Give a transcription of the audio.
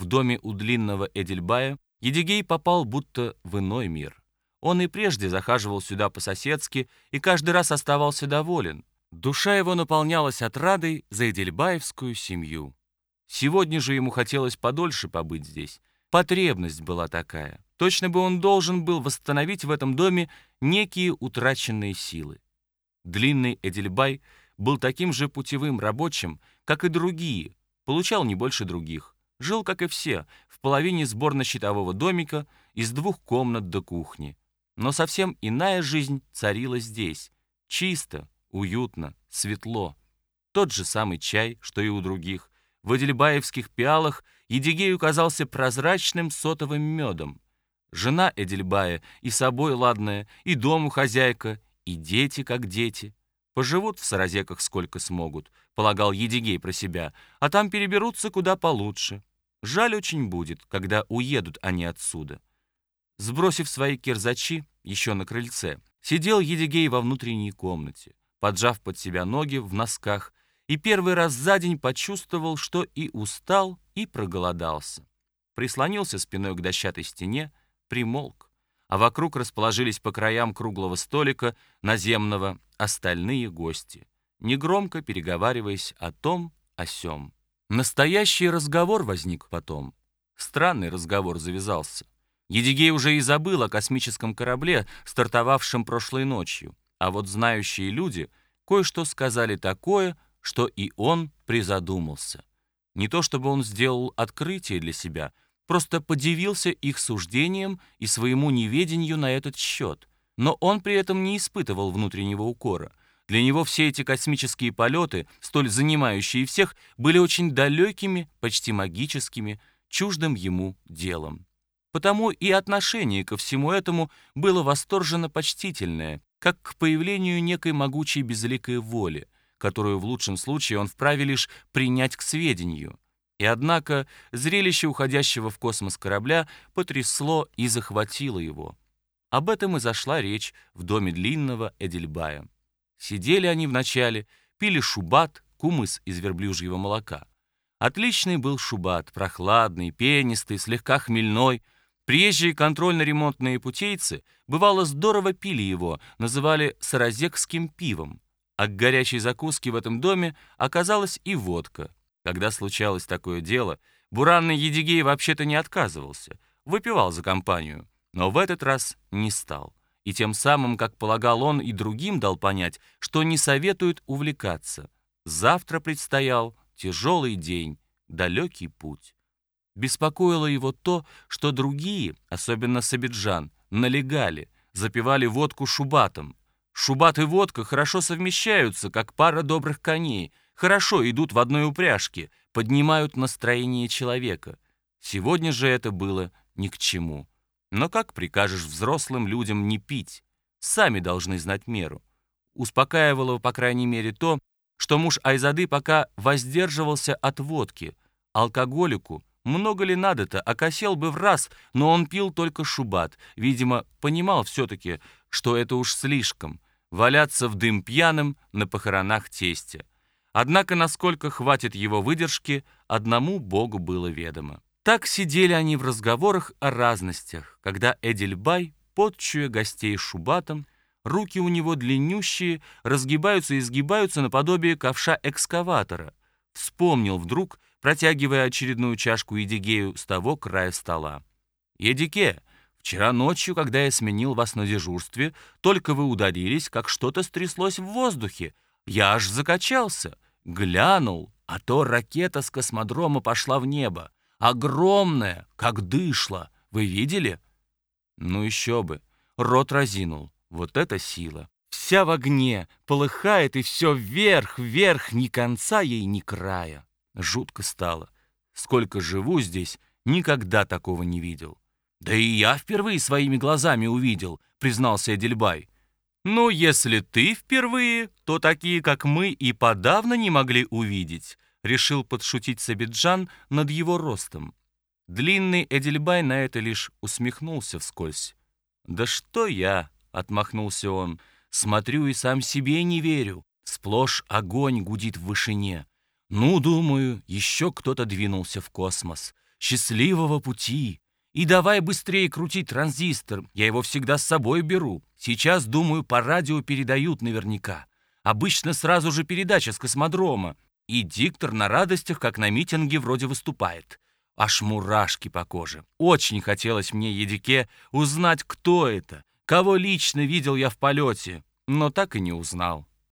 в доме у длинного Эдельбая, Едигей попал будто в иной мир. Он и прежде захаживал сюда по-соседски и каждый раз оставался доволен. Душа его наполнялась отрадой за Эдельбаевскую семью. Сегодня же ему хотелось подольше побыть здесь. Потребность была такая. Точно бы он должен был восстановить в этом доме некие утраченные силы. Длинный Эдельбай был таким же путевым рабочим, как и другие, получал не больше других. Жил, как и все, в половине сборно-щитового домика из двух комнат до кухни. Но совсем иная жизнь царила здесь. Чисто, уютно, светло. Тот же самый чай, что и у других. В Эдельбаевских пиалах Едигей казался прозрачным сотовым медом. Жена Эдельбая и собой ладная, и дому хозяйка, и дети как дети. Поживут в саразеках сколько смогут, полагал Едигей про себя, а там переберутся куда получше. Жаль очень будет, когда уедут они отсюда. Сбросив свои кирзачи еще на крыльце, сидел Едигей во внутренней комнате, поджав под себя ноги в носках, и первый раз за день почувствовал, что и устал, и проголодался. Прислонился спиной к дощатой стене, примолк, а вокруг расположились по краям круглого столика наземного остальные гости, негромко переговариваясь о том, о сём. Настоящий разговор возник потом. Странный разговор завязался. Едигей уже и забыл о космическом корабле, стартовавшем прошлой ночью. А вот знающие люди кое-что сказали такое, что и он призадумался. Не то чтобы он сделал открытие для себя, просто подивился их суждением и своему неведению на этот счет. Но он при этом не испытывал внутреннего укора. Для него все эти космические полеты, столь занимающие всех, были очень далекими, почти магическими, чуждым ему делом. Потому и отношение ко всему этому было восторженно почтительное, как к появлению некой могучей безликой воли, которую в лучшем случае он вправе лишь принять к сведению. И однако зрелище уходящего в космос корабля потрясло и захватило его. Об этом и зашла речь в доме длинного Эдельбая. Сидели они вначале, пили шубат, кумыс из верблюжьего молока. Отличный был шубат, прохладный, пенистый, слегка хмельной. Приезжие контрольно-ремонтные путейцы, бывало, здорово пили его, называли саразекским пивом. А к горячей закуске в этом доме оказалась и водка. Когда случалось такое дело, буранный Едигей вообще-то не отказывался, выпивал за компанию, но в этот раз не стал и тем самым, как полагал он, и другим дал понять, что не советует увлекаться. Завтра предстоял тяжелый день, далекий путь. Беспокоило его то, что другие, особенно Сабиджан, налегали, запивали водку шубатом. Шубат и водка хорошо совмещаются, как пара добрых коней, хорошо идут в одной упряжке, поднимают настроение человека. Сегодня же это было ни к чему. Но как прикажешь взрослым людям не пить? Сами должны знать меру. Успокаивало, по крайней мере, то, что муж Айзады пока воздерживался от водки. Алкоголику много ли надо-то, окосел бы в раз, но он пил только шубат. Видимо, понимал все-таки, что это уж слишком. Валяться в дым пьяным на похоронах тестя. Однако, насколько хватит его выдержки, одному Богу было ведомо. Так сидели они в разговорах о разностях, когда Эдельбай, подчуя гостей шубатом, руки у него длиннющие, разгибаются и сгибаются наподобие ковша экскаватора, вспомнил вдруг, протягивая очередную чашку Едигею с того края стола. «Едике, вчера ночью, когда я сменил вас на дежурстве, только вы ударились, как что-то стряслось в воздухе. Я аж закачался, глянул, а то ракета с космодрома пошла в небо. Огромная, как дышло. Вы видели? Ну еще бы. Рот разинул. Вот это сила. Вся в огне, полыхает, и все вверх, вверх, ни конца ей, ни края. Жутко стало. Сколько живу здесь, никогда такого не видел. Да и я впервые своими глазами увидел, признался Эдельбай. Ну, если ты впервые, то такие, как мы, и подавно не могли увидеть решил подшутить Сабиджан над его ростом. Длинный Эдельбай на это лишь усмехнулся вскользь. «Да что я?» — отмахнулся он. «Смотрю и сам себе не верю. Сплошь огонь гудит в вышине. Ну, думаю, еще кто-то двинулся в космос. Счастливого пути! И давай быстрее крутить транзистор, я его всегда с собой беру. Сейчас, думаю, по радио передают наверняка. Обычно сразу же передача с космодрома. И диктор на радостях, как на митинге, вроде выступает. Аж мурашки по коже. Очень хотелось мне, Едике, узнать, кто это, кого лично видел я в полете, но так и не узнал.